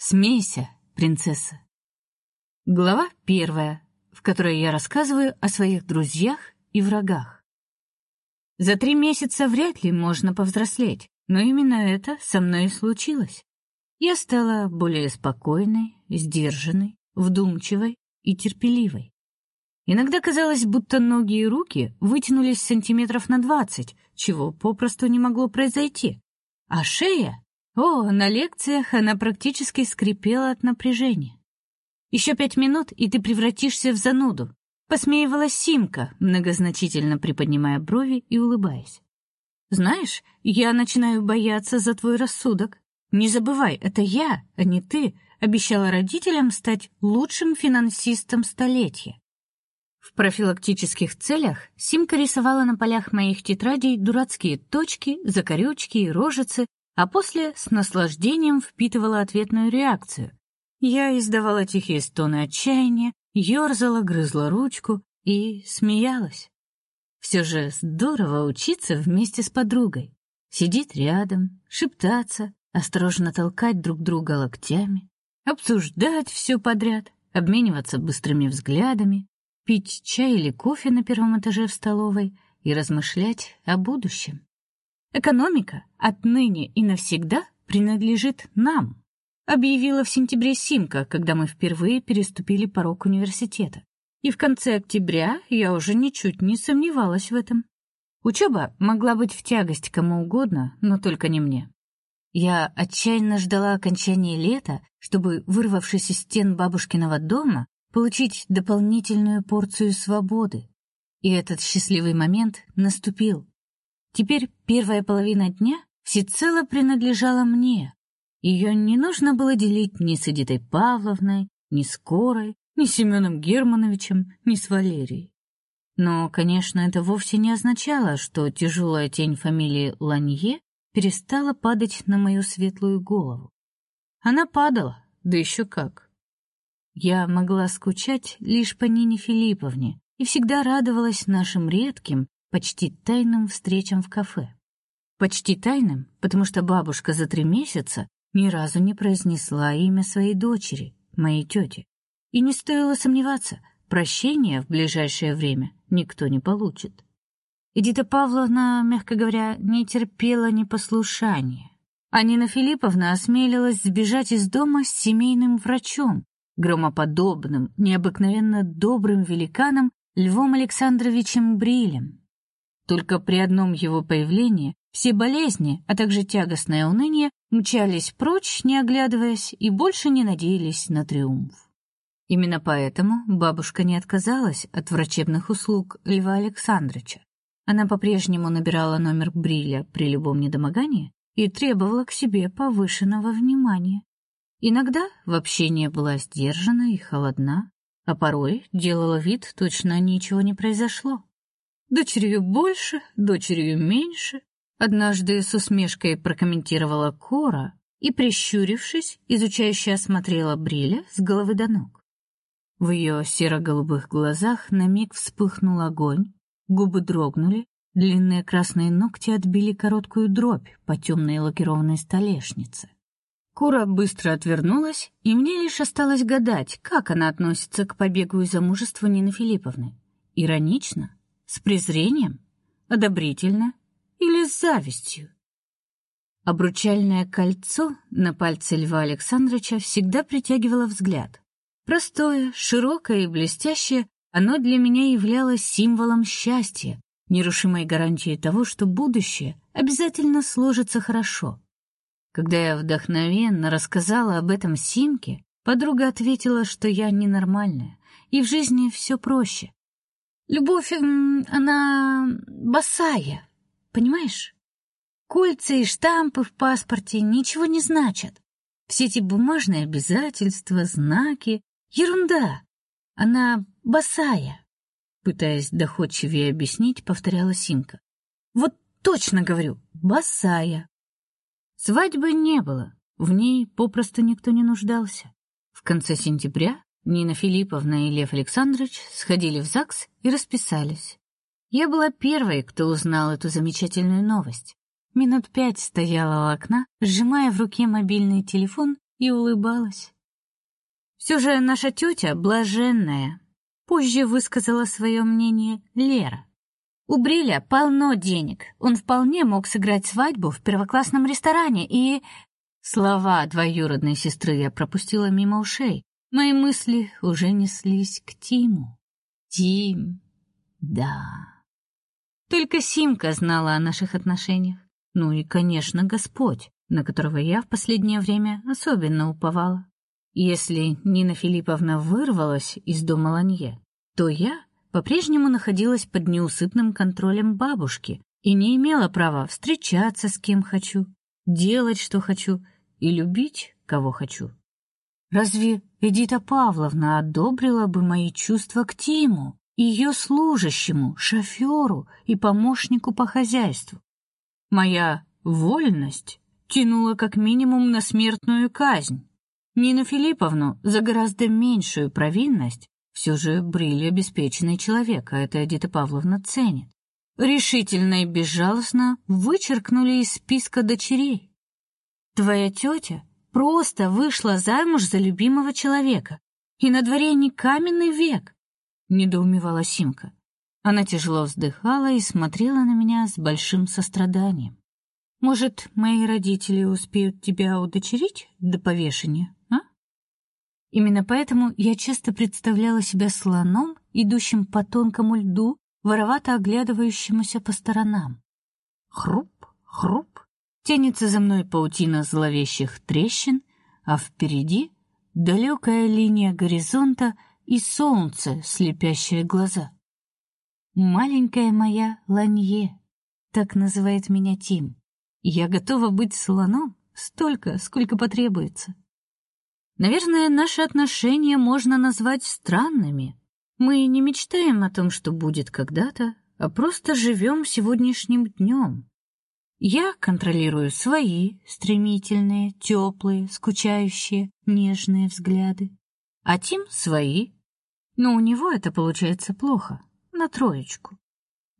Смейся, принцесса. Глава первая, в которой я рассказываю о своих друзьях и врагах. За три месяца вряд ли можно повзрослеть, но именно это со мной и случилось. Я стала более спокойной, сдержанной, вдумчивой и терпеливой. Иногда казалось, будто ноги и руки вытянулись сантиметров на двадцать, чего попросту не могло произойти. А шея о, на лекциях она практически скрипела от напряжения. Еще пять минут, и ты превратишься в зануду, посмеивалась Симка, многозначительно приподнимая брови и улыбаясь. Знаешь, я начинаю бояться за твой рассудок. Не забывай, это я, а не ты, обещала родителям стать лучшим финансистом столетия. В профилактических целях Симка рисовала на полях моих тетрадей дурацкие точки, закорючки и рожицы, а после с наслаждением впитывала ответную реакцию. Я издавала тихие стоны отчаяния, ерзала, грызла ручку и смеялась. Все же здорово учиться вместе с подругой. Сидеть рядом, шептаться, осторожно толкать друг друга локтями, обсуждать все подряд, обмениваться быстрыми взглядами, пить чай или кофе на первом этаже в столовой и размышлять о будущем. Экономика отныне и навсегда принадлежит нам, объявила в сентябре Симка, когда мы впервые переступили порог университета. И в конце октября я уже ничуть не сомневалась в этом. Учеба могла быть в тягость кому угодно, но только не мне. Я отчаянно ждала окончания лета, чтобы, вырвавшись из стен бабушкиного дома, получить дополнительную порцию свободы. И этот счастливый момент наступил. Теперь первая половина дня всецело принадлежала мне. Ее не нужно было делить ни с Эдитой Павловной, ни с Корой, ни с Семеном Германовичем, ни с Валерией. Но, конечно, это вовсе не означало, что тяжелая тень фамилии Ланье перестала падать на мою светлую голову. Она падала, да еще как. Я могла скучать лишь по Нине Филипповне и всегда радовалась нашим редким, почти тайным встречам в кафе. Почти тайным, потому что бабушка за три месяца ни разу не произнесла имя своей дочери, моей тети. И не стоило сомневаться, прощения в ближайшее время никто не получит. Эдита Павловна, мягко говоря, не терпела непослушания. А Нина Филипповна осмелилась сбежать из дома с семейным врачом, громоподобным, необыкновенно добрым великаном Львом Александровичем Брилем. Только при одном его появлении все болезни, а также тягостное уныние мчались прочь, не оглядываясь, и больше не надеялись на триумф. Именно поэтому бабушка не отказалась от врачебных услуг Льва Александровича. Она по-прежнему набирала номер Бриля при любом недомогании и требовала к себе повышенного внимания. Иногда в общении была сдержана и холодна, а порой делала вид, точно ничего не произошло. Дочерью больше, дочерью меньше, однажды с усмешкой прокомментировала Кора и прищурившись, изучающе осмотрела Бриля с головы до ног. В ее серо-голубых глазах на миг вспыхнул огонь, губы дрогнули, длинные красные ногти отбили короткую дробь по темной лакированной столешнице. Кора быстро отвернулась, и мне лишь осталось гадать, как она относится к побегу из замужества Нины Филипповны. Иронично с презрением, одобрительно или с завистью. Обручальное кольцо на пальце Льва Александровича всегда притягивало взгляд. Простое, широкое и блестящее, оно для меня являлось символом счастья, нерушимой гарантией того, что будущее обязательно сложится хорошо. Когда я вдохновенно рассказала об этом Симке, подруга ответила, что я ненормальная, и в жизни все проще. Любовь, она босая, понимаешь? Кольца и штампы в паспорте ничего не значат. Все эти бумажные обязательства, знаки — ерунда. Она босая. Пытаясь доходчивее объяснить, повторяла Синка. Вот точно говорю, босая. Свадьбы не было, в ней попросту никто не нуждался. В конце сентября Нина Филипповна и Лев Александрович сходили в ЗАГС и расписались. Я была первой, кто узнал эту замечательную новость. Минут пять стояла у окна, сжимая в руке мобильный телефон и улыбалась. Все же наша тетя блаженная. Позже высказала свое мнение Лера. У Бриля полно денег. Он вполне мог сыграть свадьбу в первоклассном ресторане и слова двоюродной сестры я пропустила мимо ушей. Мои мысли уже неслись к Тиму. Тим. Да. Только Симка знала о наших отношениях. Ну и, конечно, Господь, на которого я в последнее время особенно уповала. Если Нина Филипповна вырвалась из дома Ланье, то я по-прежнему находилась под неусыпным контролем бабушки и не имела права встречаться с кем хочу, делать что хочу и любить кого хочу. Разве Эдита Павловна одобрила бы мои чувства к Тиму, ее служащему, шоферу и помощнику по хозяйству? Моя вольность тянула как минимум на смертную казнь. Нину Филипповну за гораздо меньшую провинность все же Бриль обеспеченный человек, а это Эдита Павловна ценит. Решительно и безжалостно вычеркнули из списка дочерей. Твоя тетя просто вышла замуж за любимого человека, и на дворе не каменный век, недоумевала Симка. Она тяжело вздыхала и смотрела на меня с большим состраданием. Может, мои родители успеют тебя удочерить до повешения? Именно поэтому я часто представляла себя слоном, идущим по тонкому льду, воровато оглядывающемуся по сторонам. Хруп, хруп, тянется за мной паутина зловещих трещин, а впереди далекая линия горизонта и солнце, слепящее глаза. Маленькая моя Ланье, так называет меня Тим. Я готова быть слоном столько, сколько потребуется. Наверное, наши отношения можно назвать странными. Мы не мечтаем о том, что будет когда-то, а просто живем сегодняшним днем. Я контролирую свои стремительные, теплые, скучающие, нежные взгляды, а Тим свои. Но у него это получается плохо, на троечку.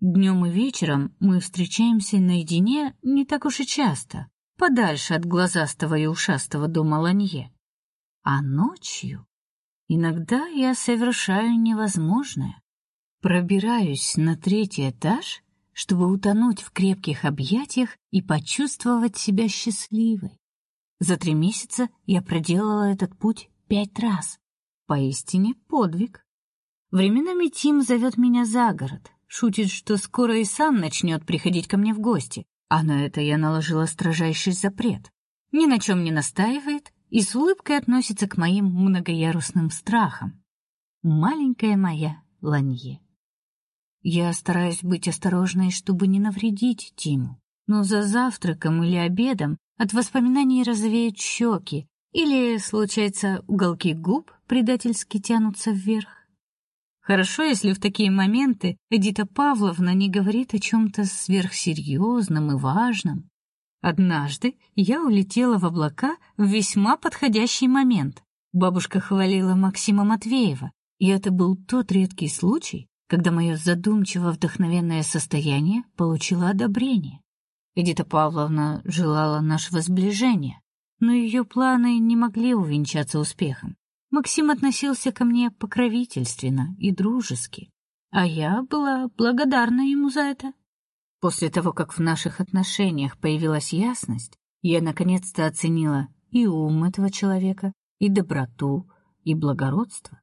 Днем и вечером мы встречаемся наедине не так уж и часто, подальше от глазастого и ушастого дома Ланье. А ночью иногда я совершаю невозможное. Пробираюсь на третий этаж, чтобы утонуть в крепких объятиях и почувствовать себя счастливой. За три месяца я проделала этот путь пять раз. Поистине подвиг. Временами Тим зовет меня за город, шутит, что скоро и сам начнет приходить ко мне в гости, а на это я наложила строжайший запрет. Ни на чем не настаивает и с улыбкой относится к моим многоярусным страхам. Маленькая моя Ланье. Я стараюсь быть осторожной, чтобы не навредить Тиму. Но за завтраком или обедом от воспоминаний розовеют щеки, или, случается, уголки губ предательски тянутся вверх. Хорошо, если в такие моменты Эдита Павловна не говорит о чем то сверхсерьезном и важном, Однажды я улетела в облака в весьма подходящий момент. Бабушка хвалила Максима Матвеева, и это был тот редкий случай, когда мое задумчиво вдохновенное состояние получило одобрение. Эдита Павловна желала нашего сближения, но ее планы не могли увенчаться успехом. Максим относился ко мне покровительственно и дружески, а я была благодарна ему за это. После того, как в наших отношениях появилась ясность, я наконец-то оценила и ум этого человека, и доброту, и благородство.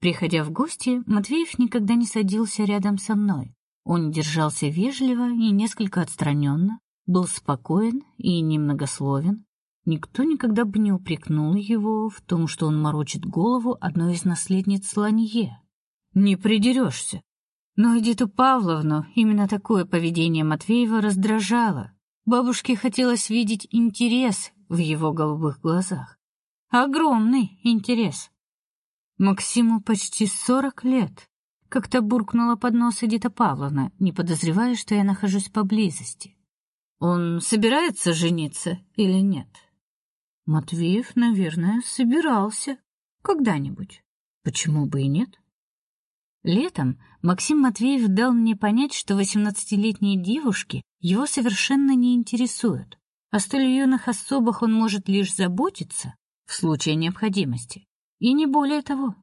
Приходя в гости, Матвеев никогда не садился рядом со мной. Он держался вежливо и несколько отстраненно, был спокоен и немногословен. Никто никогда бы не упрекнул его в том, что он морочит голову одной из наследниц Ланье. Не придерешься. Но Эдиту Павловну именно такое поведение Матвеева раздражало. Бабушке хотелось видеть интерес в его голубых глазах. Огромный интерес. Максиму почти сорок лет. Как-то буркнула под нос Эдита Павловна, не подозревая, что я нахожусь поблизости. Он собирается жениться или нет? Матвеев, наверное, собирался когда-нибудь. Почему бы и нет? Летом Максим Матвеев дал мне понять, что восемнадцатилетние девушки его совершенно не интересуют. О столь юных особах он может лишь заботиться, в случае необходимости, и не более того.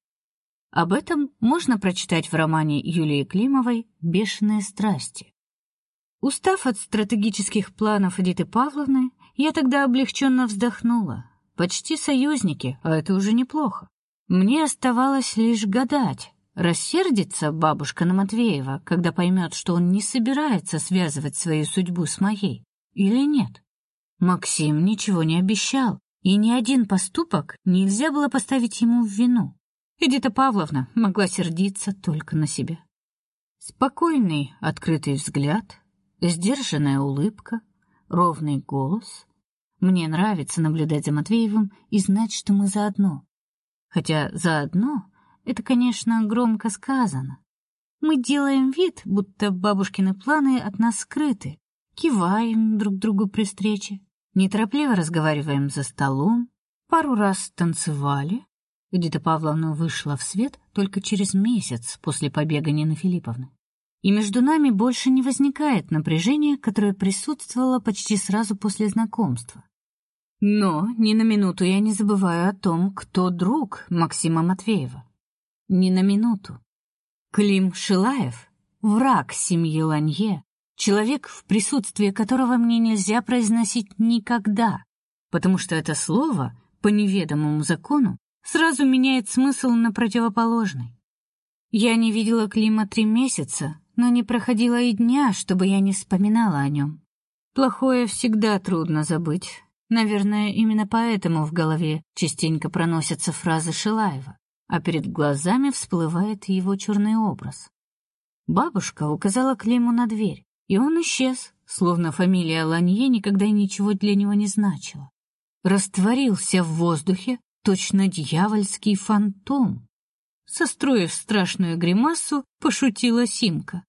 Об этом можно прочитать в романе Юлии Климовой Бешеные страсти. Устав от стратегических планов Эдиты Павловны, я тогда облегченно вздохнула. Почти союзники, а это уже неплохо. Мне оставалось лишь гадать, рассердится бабушка на Матвеева, когда поймет, что он не собирается связывать свою судьбу с моей, или нет. Максим ничего не обещал, и ни один поступок нельзя было поставить ему в вину. Эдита Павловна могла сердиться только на себя. Спокойный, открытый взгляд, сдержанная улыбка, ровный голос. Мне нравится наблюдать за Матвеевым и знать, что мы заодно. Хотя заодно это, конечно, громко сказано. Мы делаем вид, будто бабушкины планы от нас скрыты, киваем друг другу при встрече, неторопливо разговариваем за столом, пару раз танцевали, Эдита Павловна вышла в свет только через месяц после побега Нины Филипповны. И между нами больше не возникает напряжения, которое присутствовало почти сразу после знакомства. Но ни на минуту я не забываю о том, кто друг Максима Матвеева. Ни на минуту. Клим Шилаев — враг семьи Ланье, человек, в присутствии которого мне нельзя произносить никогда, потому что это слово, по неведомому закону, сразу меняет смысл на противоположный. Я не видела Клима три месяца, но не проходило и дня, чтобы я не вспоминала о нем. Плохое всегда трудно забыть. Наверное, именно поэтому в голове частенько проносятся фразы Шилаева, а перед глазами всплывает его черный образ. Бабушка указала Климу на дверь, и он исчез, словно фамилия Ланье никогда ничего для него не значила. Растворился в воздухе, точно дьявольский фантом. Состроив страшную гримасу, пошутила Симка.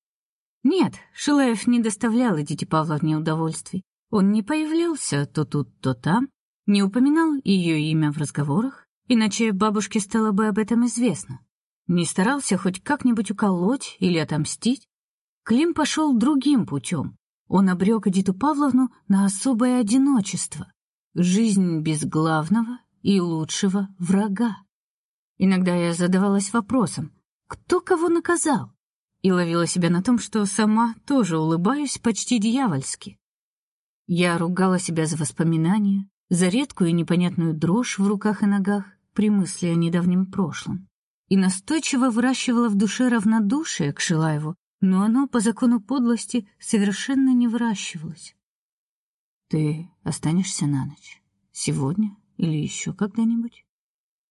Нет, Шилаев не доставлял Эдите Павловне удовольствий. Он не появлялся то тут, то там, не упоминал ее имя в разговорах, иначе бабушке стало бы об этом известно. Не старался хоть как-нибудь уколоть или отомстить. Клим пошел другим путем. Он обрек Эдиту Павловну на особое одиночество, жизнь без главного и лучшего врага. Иногда я задавалась вопросом, кто кого наказал, и ловила себя на том, что сама тоже улыбаюсь почти дьявольски. Я ругала себя за воспоминания, за редкую и непонятную дрожь в руках и ногах при мысли о недавнем прошлом, и настойчиво выращивала в душе равнодушие к Шилаеву, но оно по закону подлости совершенно не выращивалось. Ты останешься на ночь сегодня или еще когда-нибудь?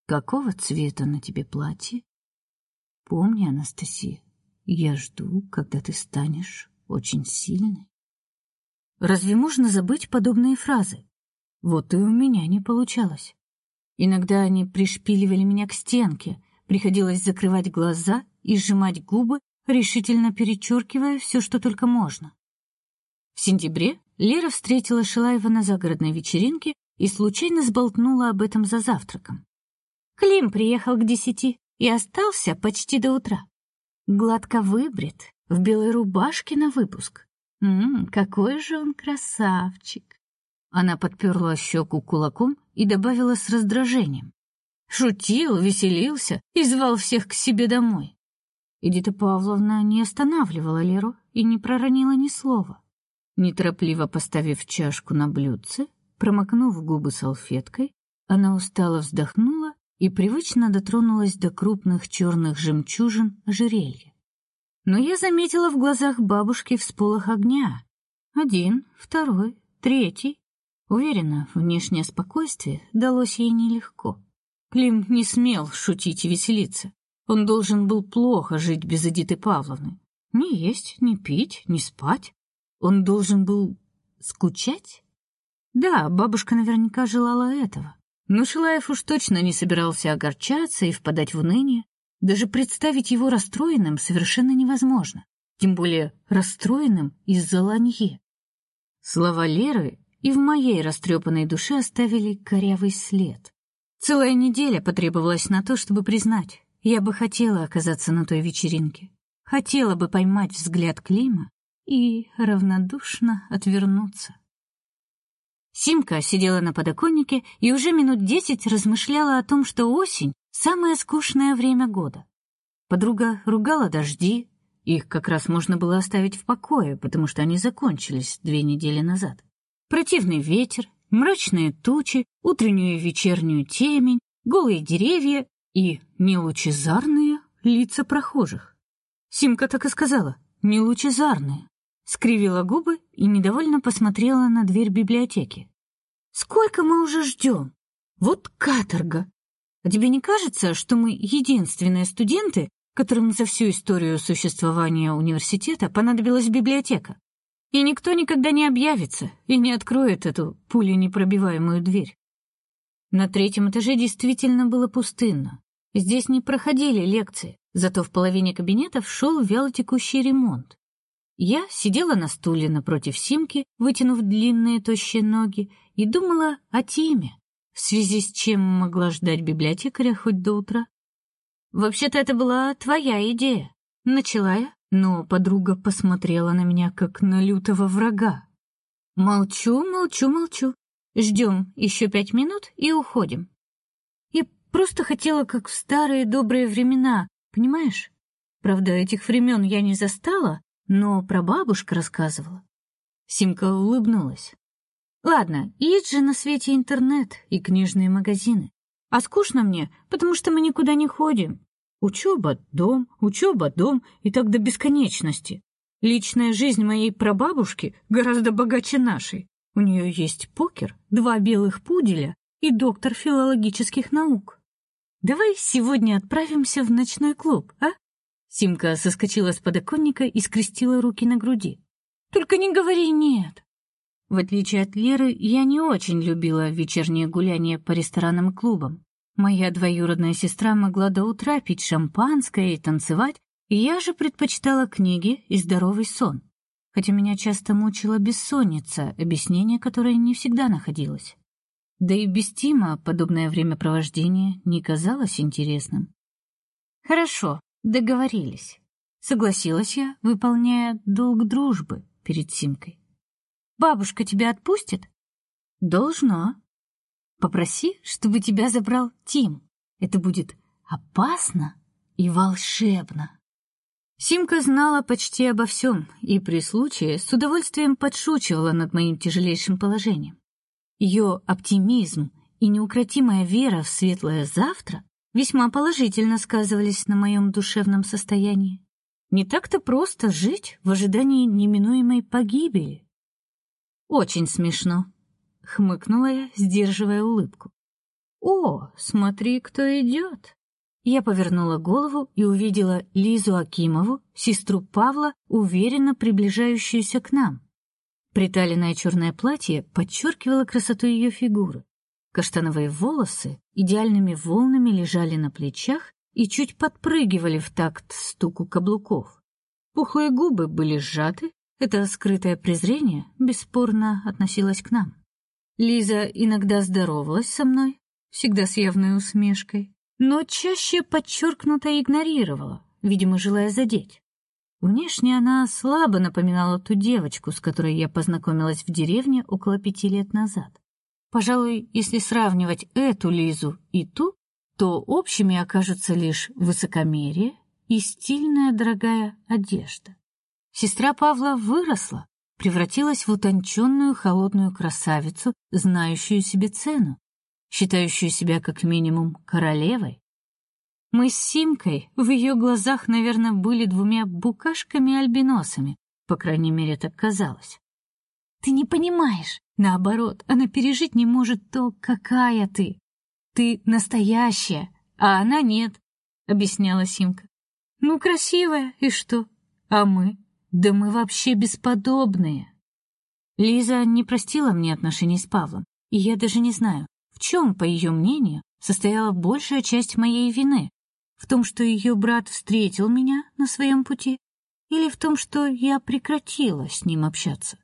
Какого цвета на тебе платье? Помни, Анастасия, я жду, когда ты станешь очень сильной. Разве можно забыть подобные фразы? Вот и у меня не получалось. Иногда они пришпиливали меня к стенке, приходилось закрывать глаза и сжимать губы, решительно перечеркивая все, что только можно. В сентябре Лера встретила Шилаева на загородной вечеринке и случайно сболтнула об этом за завтраком. Клим приехал к десяти и остался почти до утра. Гладко выбрит, в белой рубашке на выпуск. Мм, какой же он красавчик. Она подперла щеку кулаком и добавила с раздражением: шутил, веселился и звал всех к себе домой. Эдита Павловна не останавливала Леру и не проронила ни слова. Неторопливо поставив чашку на блюдце, Промокнув губы салфеткой, она устало вздохнула и привычно дотронулась до крупных черных жемчужин ожерелья. Но я заметила в глазах бабушки всполох огня. Один, второй, третий. Уверена, внешнее спокойствие далось ей нелегко. Клим не смел шутить и веселиться. Он должен был плохо жить без Эдиты Павловны. Не есть, не пить, не спать. Он должен был скучать да, бабушка наверняка желала этого. Но Шилаев уж точно не собирался огорчаться и впадать в уныние. Даже представить его расстроенным совершенно невозможно. Тем более расстроенным из-за ланье. Слова Леры и в моей растрепанной душе оставили корявый след. Целая неделя потребовалась на то, чтобы признать, я бы хотела оказаться на той вечеринке. Хотела бы поймать взгляд Клима и равнодушно отвернуться. Симка сидела на подоконнике и уже минут десять размышляла о том, что осень самое скучное время года. Подруга ругала дожди, их как раз можно было оставить в покое, потому что они закончились две недели назад. Противный ветер, мрачные тучи, утреннюю и вечернюю темень, голые деревья и нелучезарные лица прохожих. Симка так и сказала: "Нелучезарные". Скривила губы и недовольно посмотрела на дверь библиотеки. Сколько мы уже ждем? Вот каторга. А тебе не кажется, что мы единственные студенты, которым за всю историю существования университета понадобилась библиотека? И никто никогда не объявится и не откроет эту пуленепробиваемую дверь. На третьем этаже действительно было пустынно. Здесь не проходили лекции, зато в половине кабинетов шел вялотекущий ремонт. Я сидела на стуле напротив Симки, вытянув длинные тощие ноги, и думала о Тиме, в связи с чем могла ждать библиотекаря хоть до утра. Вообще-то это была твоя идея. Начала я, но подруга посмотрела на меня как на лютого врага. Молчу, молчу, молчу. Ждем еще пять минут и уходим. Просто хотела, как в старые добрые времена, понимаешь? Правда, этих времен я не застала, но про бабушка рассказывала. Симка улыбнулась. Ладно, есть же на свете интернет и книжные магазины. А скучно мне, потому что мы никуда не ходим. Учеба, дом, учеба, дом и так до бесконечности. Личная жизнь моей прабабушки гораздо богаче нашей. У нее есть покер, два белых пуделя и доктор филологических наук. Давай сегодня отправимся в ночной клуб, а? Симка соскочила с подоконника и скрестила руки на груди. Только не говори нет. В отличие от Леры, я не очень любила вечерние гуляния по ресторанам и клубам. Моя двоюродная сестра могла до утра пить шампанское и танцевать, и я же предпочитала книги и здоровый сон. Хотя меня часто мучила бессонница, объяснение которой не всегда находилось. Да и без Тима подобное времяпровождение не казалось интересным. Хорошо, Договорились. Согласилась я, выполняя долг дружбы перед Симкой. Бабушка тебя отпустит? Должна. Попроси, чтобы тебя забрал Тим. Это будет опасно и волшебно. Симка знала почти обо всем и при случае с удовольствием подшучивала над моим тяжелейшим положением. Ее оптимизм и неукротимая вера в светлое завтра весьма положительно сказывались на моем душевном состоянии. Не так-то просто жить в ожидании неминуемой погибели. Очень смешно, хмыкнула я, сдерживая улыбку. О, смотри, кто идет!» Я повернула голову и увидела Лизу Акимову, сестру Павла, уверенно приближающуюся к нам. Приталенное черное платье подчеркивало красоту ее фигуры. Каштановые волосы идеальными волнами лежали на плечах и чуть подпрыгивали в такт стуку каблуков. Пухлые губы были сжаты, это скрытое презрение бесспорно относилось к нам. Лиза иногда здоровалась со мной, всегда с явной усмешкой, но чаще подчеркнуто игнорировала, видимо, желая задеть. Внешне она слабо напоминала ту девочку, с которой я познакомилась в деревне около пяти лет назад. Пожалуй, если сравнивать эту Лизу и ту, то общими окажутся лишь высокомерие и стильная дорогая одежда. Сестра Павла выросла, превратилась в утонченную холодную красавицу, знающую себе цену, считающую себя как минимум королевой. Мы с Симкой в ее глазах, наверное, были двумя букашками-альбиносами, по крайней мере, так казалось. Ты не понимаешь, Наоборот, она пережить не может то, какая ты. Ты настоящая, а она нет, объясняла Симка. Ну, красивая, и что? А мы? Да мы вообще бесподобные. Лиза не простила мне отношений с Павлом, и я даже не знаю, в чем, по ее мнению, состояла большая часть моей вины. В том, что ее брат встретил меня на своем пути, или в том, что я прекратила с ним общаться.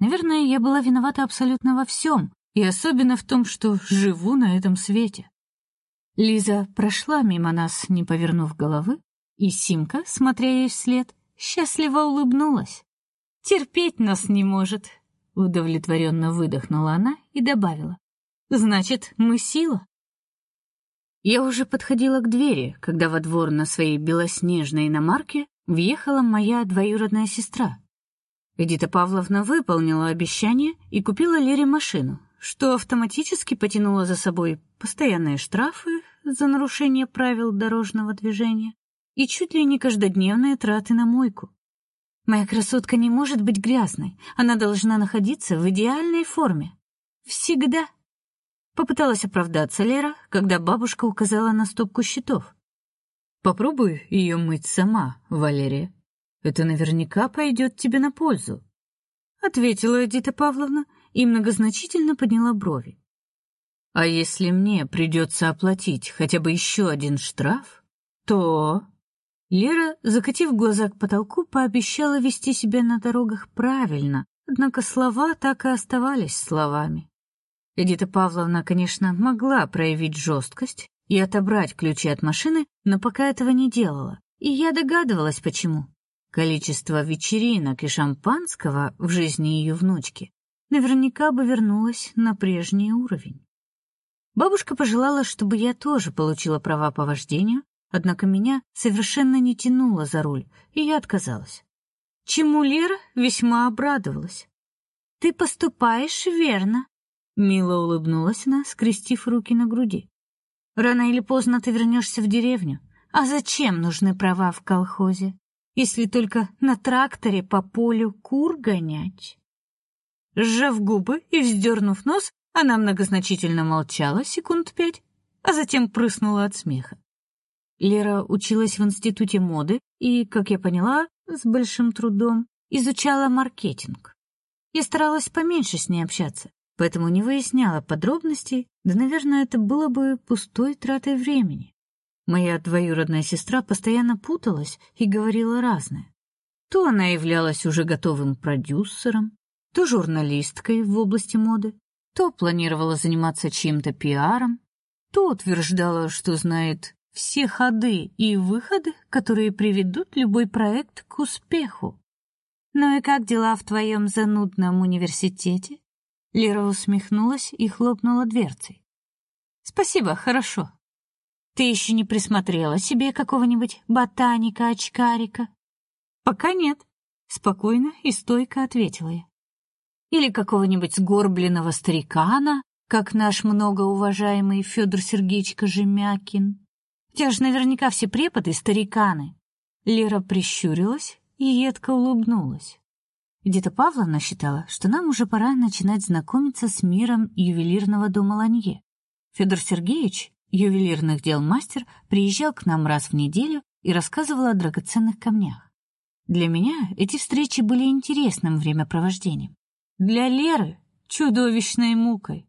Наверное, я была виновата абсолютно во всем, и особенно в том, что живу на этом свете. Лиза прошла мимо нас, не повернув головы, и Симка, смотря ей вслед, счастливо улыбнулась. Терпеть нас не может, Удовлетворенно выдохнула она и добавила. Значит, мы сила. Я уже подходила к двери, когда во двор на своей белоснежной иномарке въехала моя двоюродная сестра. Эдита Павловна выполнила обещание и купила Лере машину, что автоматически потянуло за собой постоянные штрафы за нарушение правил дорожного движения и чуть ли не каждодневные траты на мойку. Моя красотка не может быть грязной. Она должна находиться в идеальной форме. Всегда. Попыталась оправдаться Лера, когда бабушка указала на стопку счетов. Попробуй ее мыть сама, Валерия. Это наверняка пойдет тебе на пользу, ответила Эдита Павловна и многозначительно подняла брови. А если мне придется оплатить хотя бы еще один штраф, то Лера, закатив глаза к потолку, пообещала вести себя на дорогах правильно, однако слова так и оставались словами. Эдита Павловна, конечно, могла проявить жесткость и отобрать ключи от машины, но пока этого не делала. И я догадывалась почему. Количество вечеринок и шампанского в жизни ее внучки наверняка бы вернулось на прежний уровень. Бабушка пожелала, чтобы я тоже получила права по вождению, Однако меня совершенно не тянуло за руль, и я отказалась. Чему Лера весьма обрадовалась. Ты поступаешь верно, мило улыбнулась она, скрестив руки на груди. Рано или поздно ты вернешься в деревню. А зачем нужны права в колхозе, если только на тракторе по полю кур гонять? Сжав губы и вздернув нос, она многозначительно молчала секунд пять, а затем прыснула от смеха. Лера училась в институте моды и, как я поняла, с большим трудом изучала маркетинг. Я старалась поменьше с ней общаться, поэтому не выясняла подробностей, да, наверное, это было бы пустой тратой времени. Моя двоюродная сестра постоянно путалась и говорила разное. То она являлась уже готовым продюсером, то журналисткой в области моды, то планировала заниматься чьим-то пиаром, то утверждала, что знает все ходы и выходы, которые приведут любой проект к успеху. Ну и как дела в твоем занудном университете? Лера усмехнулась и хлопнула дверцей. Спасибо, хорошо. Ты еще не присмотрела себе какого-нибудь ботаника-очкарика? Пока нет, спокойно и стойко ответила я. Или какого-нибудь сгорбленного старикана, как наш многоуважаемый Федор Сергеевич Кожемякин. Те ж наверняка все преподы стариканы. Лера прищурилась и едко улыбнулась. Где-то Павловна считала, что нам уже пора начинать знакомиться с миром ювелирного дома Ланье. Федор Сергеевич, ювелирных дел мастер, приезжал к нам раз в неделю и рассказывал о драгоценных камнях. Для меня эти встречи были интересным времяпровождением. Для Леры чудовищной мукой.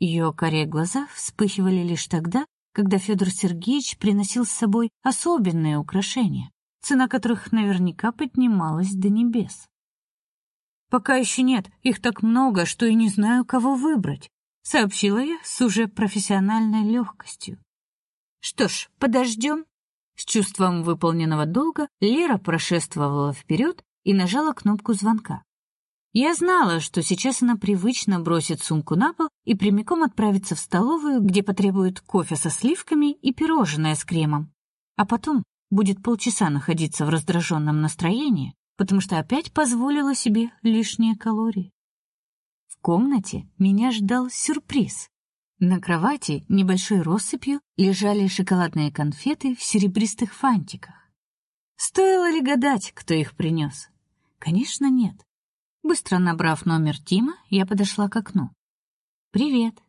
Ее карие глаза вспыхивали лишь тогда, когда Федор Сергеевич приносил с собой особенные украшения, цена которых наверняка поднималась до небес. Пока еще нет, их так много, что и не знаю, кого выбрать, сообщила я с уже профессиональной легкостью. Что ж, подождем. С чувством выполненного долга Лера прошествовала вперед и нажала кнопку звонка. Я знала, что сейчас она привычно бросит сумку на пол и прямиком отправится в столовую, где потребует кофе со сливками и пирожное с кремом. А потом будет полчаса находиться в раздраженном настроении, потому что опять позволила себе лишние калории. В комнате меня ждал сюрприз. На кровати небольшой россыпью лежали шоколадные конфеты в серебристых фантиках. Стоило ли гадать, кто их принес? Конечно, нет. Быстро набрав номер Тима, я подошла к окну. Привет.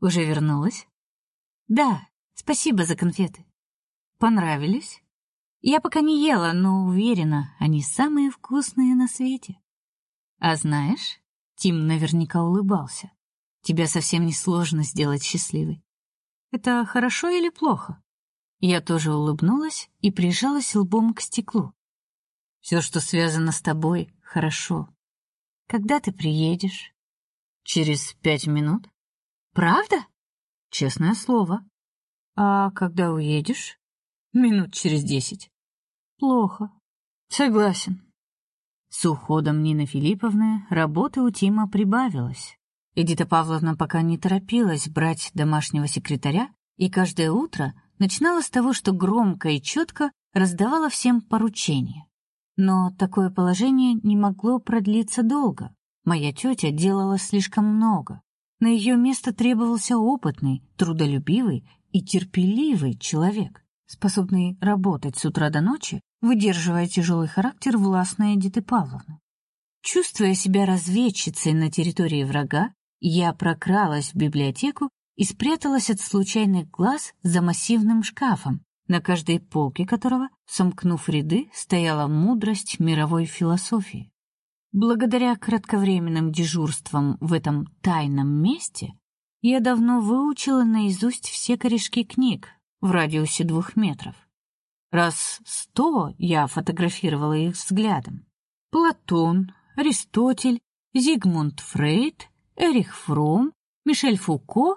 Уже вернулась? Да, спасибо за конфеты. Понравились? Я пока не ела, но уверена, они самые вкусные на свете. А знаешь, Тим наверняка улыбался. Тебя совсем не сложно сделать счастливой. Это хорошо или плохо? Я тоже улыбнулась и прижалась лбом к стеклу. Все, что связано с тобой, хорошо. Когда ты приедешь? Через пять минут. Правда? Честное слово. А когда уедешь? Минут через десять. Плохо. Согласен. С уходом Нины Филипповны работы у Тима прибавилось. Эдита Павловна пока не торопилась брать домашнего секретаря и каждое утро начинала с того, что громко и четко раздавала всем поручения. Но такое положение не могло продлиться долго. Моя тетя делала слишком много. На ее место требовался опытный, трудолюбивый и терпеливый человек, способный работать с утра до ночи, выдерживая тяжелый характер властной Эдиты Павловны. Чувствуя себя разведчицей на территории врага, я прокралась в библиотеку и спряталась от случайных глаз за массивным шкафом, на каждой полке которого, сомкнув ряды, стояла мудрость мировой философии. Благодаря кратковременным дежурствам в этом тайном месте я давно выучила наизусть все корешки книг в радиусе двух метров. Раз сто я фотографировала их взглядом. Платон, Аристотель, Зигмунд Фрейд, Эрих Фром, Мишель Фуко.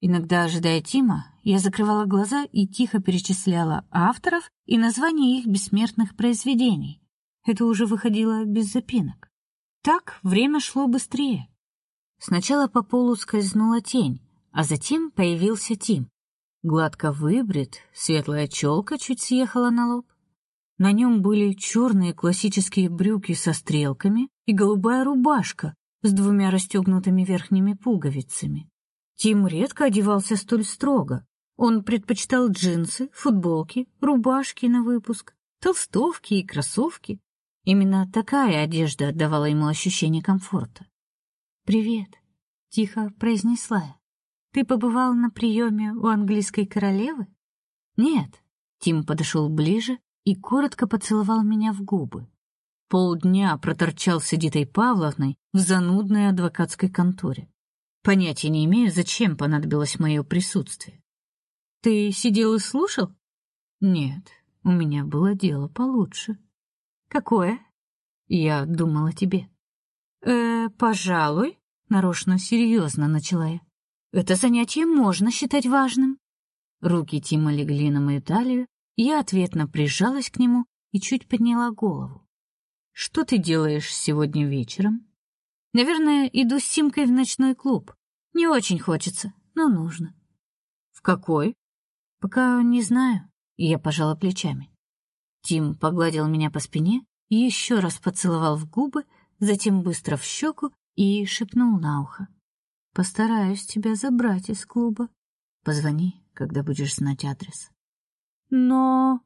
Иногда, ожидая Тима, я закрывала глаза и тихо перечисляла авторов и названия их бессмертных произведений. Это уже выходило без запинок. Так время шло быстрее. Сначала по полу скользнула тень, а затем появился Тим. Гладко выбрит, светлая челка чуть съехала на лоб. На нем были черные классические брюки со стрелками и голубая рубашка с двумя расстегнутыми верхними пуговицами. Тим редко одевался столь строго. Он предпочитал джинсы, футболки, рубашки на выпуск, толстовки и кроссовки. Именно такая одежда отдавала ему ощущение комфорта. «Привет», — тихо произнесла я. «Ты побывал на приеме у английской королевы?» «Нет». Тим подошел ближе и коротко поцеловал меня в губы. Полдня проторчал с Эдитой Павловной в занудной адвокатской конторе. Понятия не имею, зачем понадобилось мое присутствие. «Ты сидел и слушал?» «Нет, у меня было дело получше». Какое? Я думала тебе. Э, пожалуй, нарочно серьезно начала я. Это занятие можно считать важным. Руки Тима легли на мою талию, я ответно прижалась к нему и чуть подняла голову. Что ты делаешь сегодня вечером? Наверное, иду с Симкой в ночной клуб. Не очень хочется, но нужно. В какой? Пока не знаю. Я пожала плечами. Тим погладил меня по спине, еще раз поцеловал в губы, затем быстро в щеку и шепнул на ухо: "Постараюсь тебя забрать из клуба. Позвони, когда будешь знать адрес". Но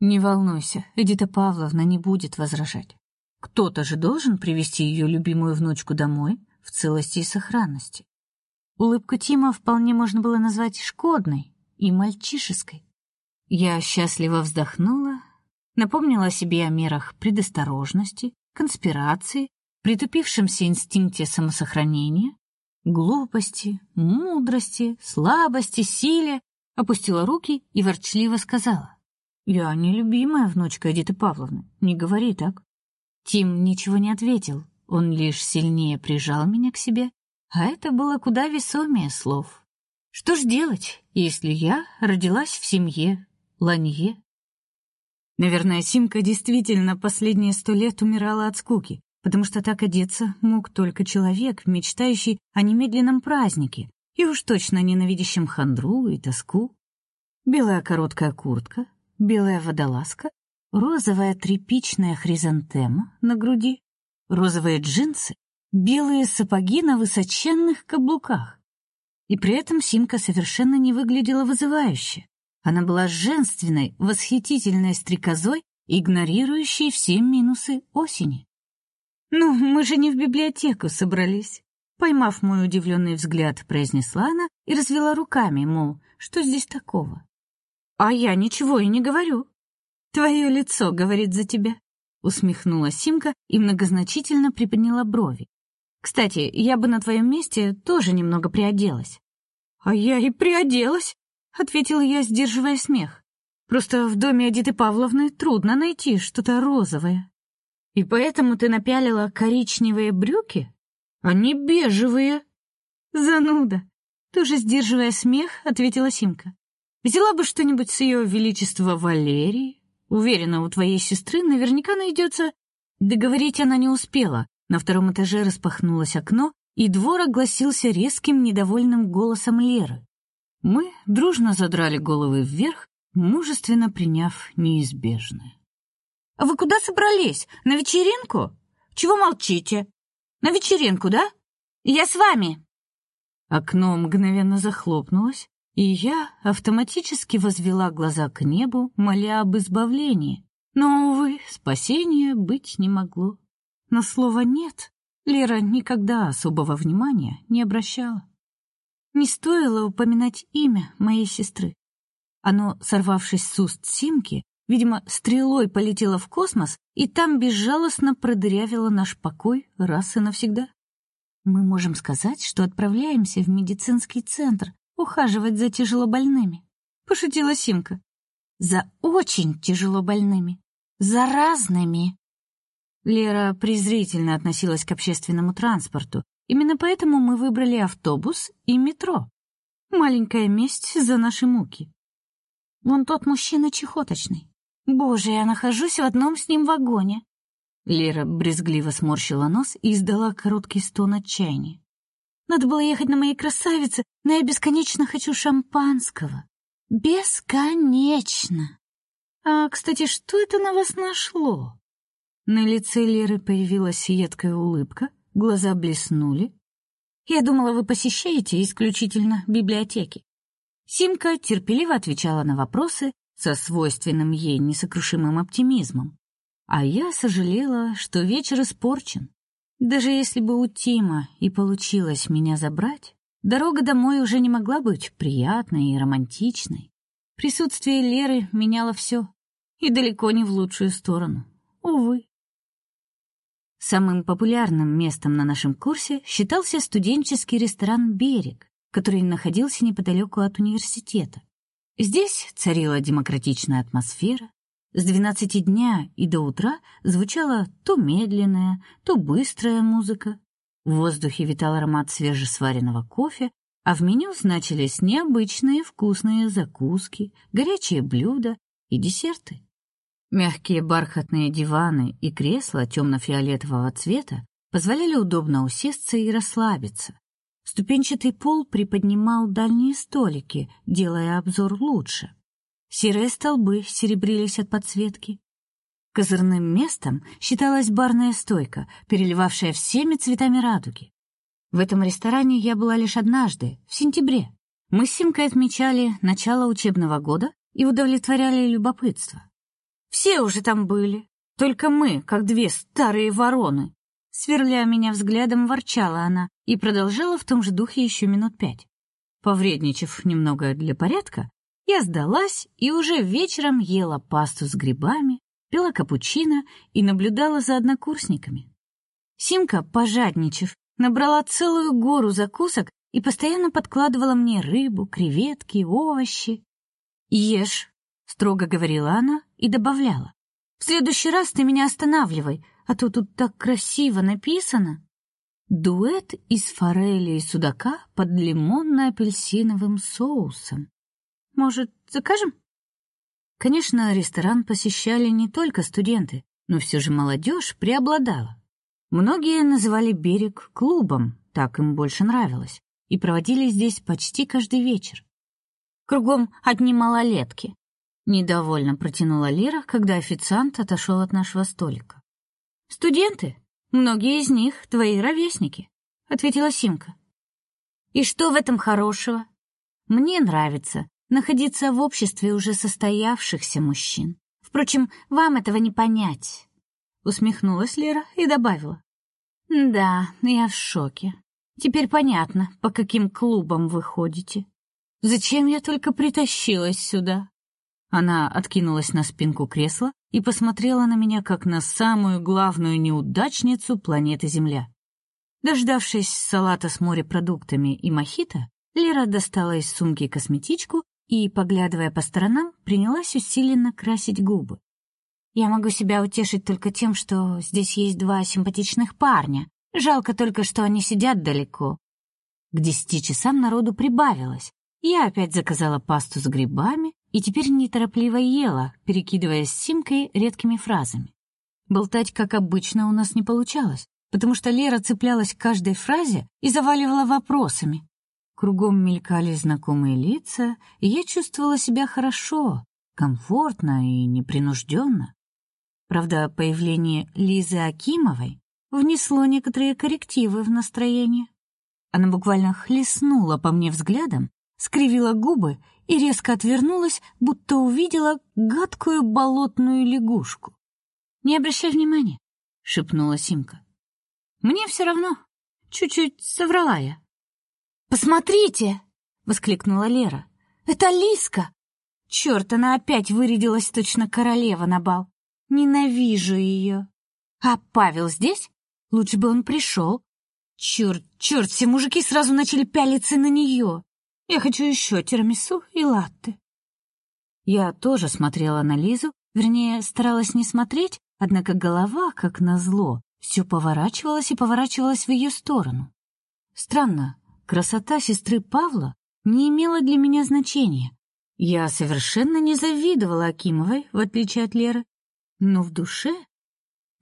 не волнуйся, Эдита Павловна не будет возражать. Кто-то же должен привести ее любимую внучку домой в целости и сохранности. Улыбку Тима вполне можно было назвать шкодной и мальчишеской. Я счастливо вздохнула напомнила себе о мерах предосторожности, конспирации, притупившемся инстинкте самосохранения, глупости, мудрости, слабости, силе, опустила руки и ворчливо сказала: "Я не любимая внучка Эдиты Павловны, не говори так". Тим ничего не ответил, он лишь сильнее прижал меня к себе, а это было куда весомее слов. Что ж делать, если я родилась в семье Ланье? Наверное, Симка действительно последние сто лет умирала от скуки, потому что так одеться мог только человек, мечтающий о немедленном празднике и уж точно ненавидящем хандру и тоску. Белая короткая куртка, белая водолазка, розовая тряпичная хризантема на груди, розовые джинсы, белые сапоги на высоченных каблуках. И при этом Симка совершенно не выглядела вызывающе. Она была женственной, восхитительной стрекозой, игнорирующей все минусы осени. «Ну, мы же не в библиотеку собрались», — поймав мой удивленный взгляд, произнесла она и развела руками, мол, что здесь такого. «А я ничего и не говорю. Твое лицо говорит за тебя», — усмехнулась Симка и многозначительно приподняла брови. «Кстати, я бы на твоем месте тоже немного приоделась». «А я и приоделась», ответила я, сдерживая смех. Просто в доме Эдиты Павловны трудно найти что-то розовое. И поэтому ты напялила коричневые брюки, а не бежевые. Зануда. Тоже сдерживая смех, ответила Симка. Взяла бы что-нибудь с ее величества Валерии. Уверена, у твоей сестры наверняка найдется Договорить она не успела. На втором этаже распахнулось окно, и двор огласился резким недовольным голосом Леры. Мы дружно задрали головы вверх, мужественно приняв неизбежное. «А вы куда собрались? На вечеринку? Чего молчите? На вечеринку, да? Я с вами!» Окно мгновенно захлопнулось, и я автоматически возвела глаза к небу, моля об избавлении. Но, увы, спасения быть не могло. На слово «нет» Лера никогда особого внимания не обращала. Не стоило упоминать имя моей сестры. Оно, сорвавшись с уст Симки, видимо, стрелой полетело в космос и там безжалостно продырявило наш покой раз и навсегда. Мы можем сказать, что отправляемся в медицинский центр ухаживать за тяжелобольными, пошутила Симка. За очень тяжелобольными, за разными. Лера презрительно относилась к общественному транспорту. Именно поэтому мы выбрали автобус и метро. Маленькая месть за наши муки. Вон тот мужчина чехоточный. Боже, я нахожусь в одном с ним вагоне. Лера брезгливо сморщила нос и издала короткий стон отчаяния. Надо было ехать на моей красавице, но я бесконечно хочу шампанского. Бесконечно. А, кстати, что это на вас нашло? На лице Леры появилась едкая улыбка, глаза блеснули. Я думала, вы посещаете исключительно библиотеки. Симка терпеливо отвечала на вопросы со свойственным ей несокрушимым оптимизмом. А я сожалела, что вечер испорчен. Даже если бы у Тима и получилось меня забрать, дорога домой уже не могла быть приятной и романтичной. Присутствие Леры меняло все, и далеко не в лучшую сторону. Увы. Самым популярным местом на нашем курсе считался студенческий ресторан «Берег», который находился неподалеку от университета. Здесь царила демократичная атмосфера. С двенадцати дня и до утра звучала то медленная, то быстрая музыка. В воздухе витал аромат свежесваренного кофе, а в меню значились необычные вкусные закуски, горячие блюда и десерты. Мягкие бархатные диваны и кресла темно-фиолетового цвета позволяли удобно усесться и расслабиться. Ступенчатый пол приподнимал дальние столики, делая обзор лучше. Серые столбы серебрились от подсветки. Козырным местом считалась барная стойка, переливавшая всеми цветами радуги. В этом ресторане я была лишь однажды, в сентябре. Мы с Симкой отмечали начало учебного года и удовлетворяли любопытство. Все уже там были, только мы, как две старые вороны, Сверля меня взглядом, ворчала она и продолжала в том же духе еще минут пять. Повредничав немного для порядка, я сдалась и уже вечером ела пасту с грибами, пила капучино и наблюдала за однокурсниками. Симка, пожадничав, набрала целую гору закусок и постоянно подкладывала мне рыбу, креветки, овощи. «Ешь», — строго говорила она и добавляла. «В следующий раз ты меня останавливай, а то тут так красиво написано. Дуэт из форели и судака под лимонно-апельсиновым соусом. Может, закажем? Конечно, ресторан посещали не только студенты, но все же молодежь преобладала. Многие называли берег клубом, так им больше нравилось, и проводили здесь почти каждый вечер. Кругом одни малолетки. Недовольно протянула Лера, когда официант отошел от нашего столика. Студенты. Многие из них твои ровесники, ответила Симка. И что в этом хорошего? Мне нравится находиться в обществе уже состоявшихся мужчин. Впрочем, вам этого не понять, усмехнулась Лера и добавила: Да, я в шоке. Теперь понятно, по каким клубам вы ходите. Зачем я только притащилась сюда? Она откинулась на спинку кресла и посмотрела на меня как на самую главную неудачницу планеты Земля. Дождавшись салата с морепродуктами и мохито, Лера достала из сумки косметичку и, поглядывая по сторонам, принялась усиленно красить губы. Я могу себя утешить только тем, что здесь есть два симпатичных парня. Жалко только, что они сидят далеко. К десяти часам народу прибавилось. Я опять заказала пасту с грибами, и теперь неторопливо ела, перекидываясь с Симкой редкими фразами. Болтать, как обычно, у нас не получалось, потому что Лера цеплялась к каждой фразе и заваливала вопросами. Кругом мелькали знакомые лица, и я чувствовала себя хорошо, комфортно и непринужденно. Правда, появление Лизы Акимовой внесло некоторые коррективы в настроение. Она буквально хлестнула по мне взглядом, скривила губы и резко отвернулась, будто увидела гадкую болотную лягушку. «Не обращай внимания», — шепнула Симка. «Мне все равно. Чуть-чуть соврала я». «Посмотрите!» — воскликнула Лера. «Это Лиска!» Черт, она опять вырядилась точно королева на бал. Ненавижу ее. А Павел здесь? Лучше бы он пришел. Черт, черт, все мужики сразу начали пялиться на нее. Я хочу еще тирамису и латте. Я тоже смотрела на Лизу, вернее, старалась не смотреть, однако голова, как назло, все поворачивалась и поворачивалась в ее сторону. Странно, красота сестры Павла не имела для меня значения. Я совершенно не завидовала Акимовой, в отличие от Леры, но в душе,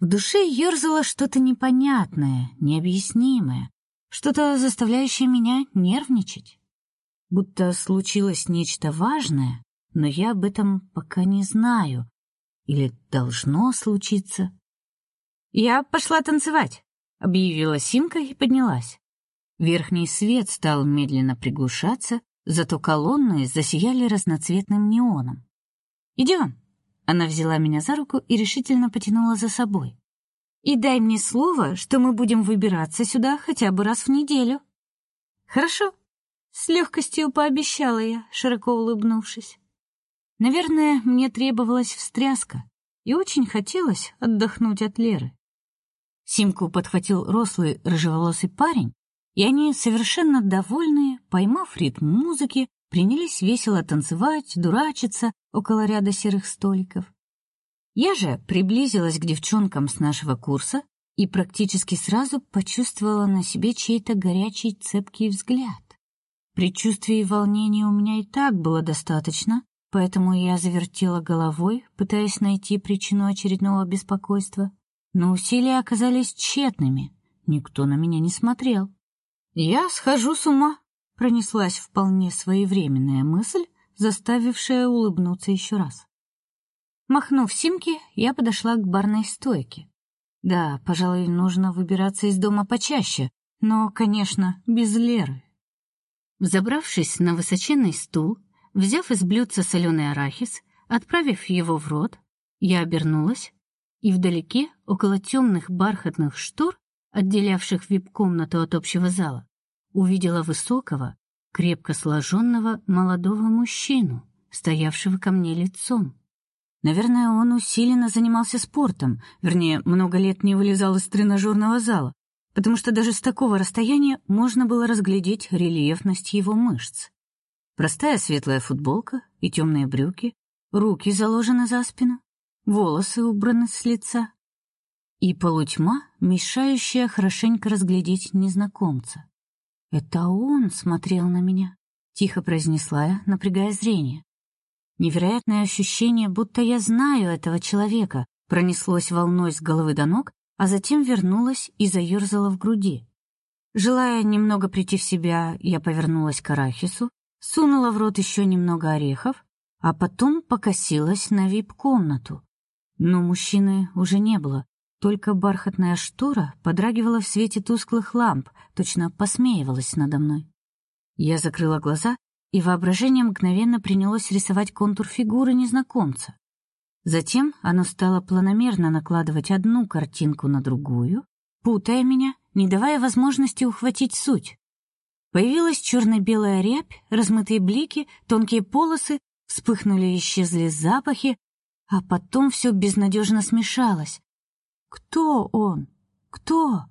в душе ерзало что-то непонятное, необъяснимое, что-то заставляющее меня нервничать будто случилось нечто важное, но я об этом пока не знаю. Или должно случиться. «Я пошла танцевать», — объявила Симка и поднялась. Верхний свет стал медленно приглушаться, зато колонны засияли разноцветным неоном. «Идем». Она взяла меня за руку и решительно потянула за собой. «И дай мне слово, что мы будем выбираться сюда хотя бы раз в неделю». «Хорошо», с легкостью пообещала я, широко улыбнувшись. Наверное, мне требовалась встряска, и очень хотелось отдохнуть от Леры. Симку подхватил рослый рыжеволосый парень, и они, совершенно довольные, поймав ритм музыки, принялись весело танцевать, дурачиться около ряда серых столиков. Я же приблизилась к девчонкам с нашего курса и практически сразу почувствовала на себе чей-то горячий цепкий взгляд. Предчувствий и волнения у меня и так было достаточно, поэтому я завертела головой, пытаясь найти причину очередного беспокойства. Но усилия оказались тщетными. Никто на меня не смотрел. «Я схожу с ума», — пронеслась вполне своевременная мысль, заставившая улыбнуться еще раз. Махнув симки, я подошла к барной стойке. Да, пожалуй, нужно выбираться из дома почаще, но, конечно, без Леры. Взобравшись на высоченный стул, взяв из блюдца соленый арахис, отправив его в рот, я обернулась, и вдалеке, около темных бархатных штор, отделявших вип-комнату от общего зала, увидела высокого, крепко сложенного молодого мужчину, стоявшего ко мне лицом. Наверное, он усиленно занимался спортом, вернее, много лет не вылезал из тренажерного зала, потому что даже с такого расстояния можно было разглядеть рельефность его мышц. Простая светлая футболка и темные брюки, руки заложены за спину, волосы убраны с лица и полутьма, мешающая хорошенько разглядеть незнакомца. Это он смотрел на меня, тихо произнесла я, напрягая зрение. Невероятное ощущение, будто я знаю этого человека, пронеслось волной с головы до ног а затем вернулась и заерзала в груди. Желая немного прийти в себя, я повернулась к арахису, сунула в рот еще немного орехов, а потом покосилась на вип-комнату. Но мужчины уже не было, только бархатная штора подрагивала в свете тусклых ламп, точно посмеивалась надо мной. Я закрыла глаза, и воображение мгновенно принялось рисовать контур фигуры незнакомца. Затем оно стало планомерно накладывать одну картинку на другую, путая меня, не давая возможности ухватить суть. Появилась черно-белая рябь, размытые блики, тонкие полосы, вспыхнули и исчезли запахи, а потом все безнадежно смешалось. Кто он? Кто?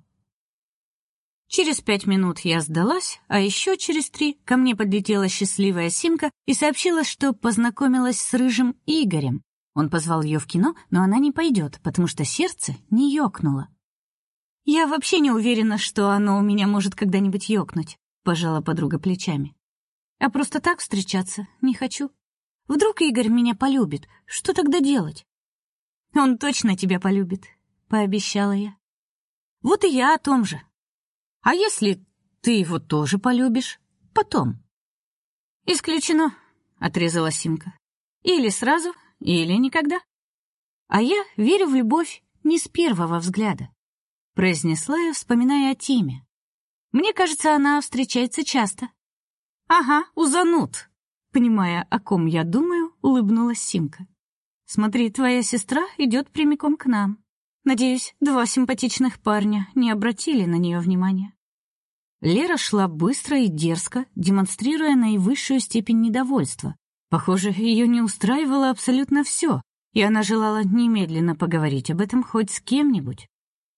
Через пять минут я сдалась, а еще через три ко мне подлетела счастливая Симка и сообщила, что познакомилась с рыжим Игорем, он позвал ее в кино, но она не пойдет, потому что сердце не ёкнуло. «Я вообще не уверена, что оно у меня может когда-нибудь ёкнуть», — пожала подруга плечами. «А просто так встречаться не хочу. Вдруг Игорь меня полюбит, что тогда делать?» «Он точно тебя полюбит», — пообещала я. Вот и я о том же. А если ты его тоже полюбишь потом? Исключено, отрезала Симка. Или сразу, или никогда. А я верю в любовь не с первого взгляда, произнесла я, вспоминая о Тиме. Мне кажется, она встречается часто. Ага, у зануд. Понимая, о ком я думаю, улыбнулась Симка. Смотри, твоя сестра идет прямиком к нам. Надеюсь, два симпатичных парня не обратили на нее внимания. Лера шла быстро и дерзко, демонстрируя наивысшую степень недовольства. Похоже, ее не устраивало абсолютно все, и она желала немедленно поговорить об этом хоть с кем-нибудь.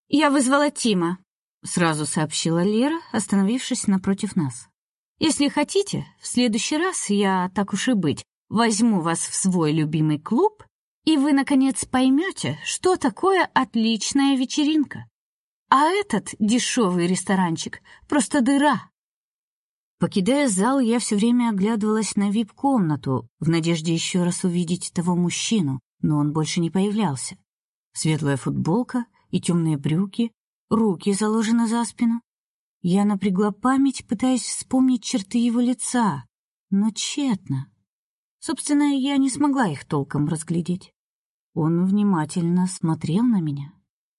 «Я вызвала Тима», — сразу сообщила Лера, остановившись напротив нас. «Если хотите, в следующий раз я, так уж и быть, возьму вас в свой любимый клуб и вы, наконец, поймете, что такое отличная вечеринка. А этот дешевый ресторанчик — просто дыра. Покидая зал, я все время оглядывалась на вип-комнату в надежде еще раз увидеть того мужчину, но он больше не появлялся. Светлая футболка и темные брюки, руки заложены за спину. Я напрягла память, пытаясь вспомнить черты его лица, но тщетно. Собственно, я не смогла их толком разглядеть. Он внимательно смотрел на меня.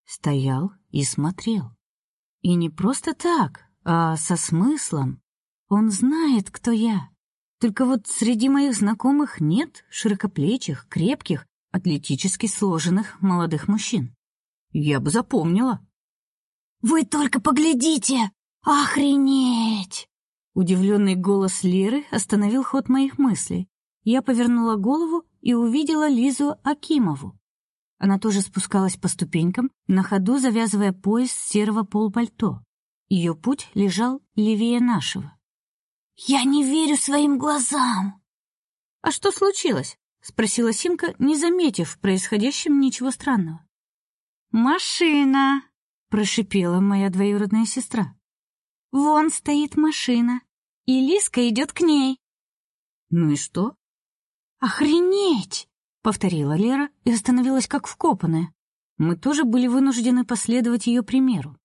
Стоял и смотрел. И не просто так, а со смыслом. Он знает, кто я. Только вот среди моих знакомых нет широкоплечих, крепких, атлетически сложенных молодых мужчин. Я бы запомнила. «Вы только поглядите! Охренеть!» Удивленный голос Леры остановил ход моих мыслей. Я повернула голову и увидела Лизу Акимову. Она тоже спускалась по ступенькам, на ходу завязывая пояс серого полупальто. Ее путь лежал левее нашего. «Я не верю своим глазам!» «А что случилось?» — спросила Симка, не заметив в происходящем ничего странного. «Машина!» — прошипела моя двоюродная сестра. «Вон стоит машина, и Лиска идет к ней». «Ну и что?» «Охренеть!» — повторила Лера и остановилась как вкопанная. Мы тоже были вынуждены последовать ее примеру.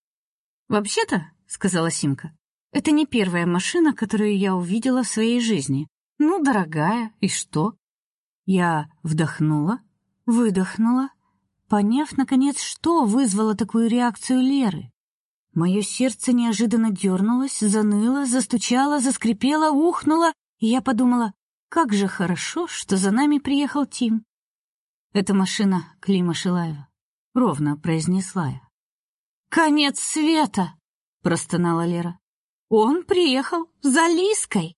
«Вообще-то», — сказала Симка, — «это не первая машина, которую я увидела в своей жизни. Ну, дорогая, и что?» Я вдохнула, выдохнула, поняв, наконец, что вызвало такую реакцию Леры. Мое сердце неожиданно дернулось, заныло, застучало, заскрипело, ухнуло, и я подумала, как же хорошо, что за нами приехал Тим. Это машина Клима Шилаева, ровно произнесла я. Конец света, простонала Лера. Он приехал за Лиской.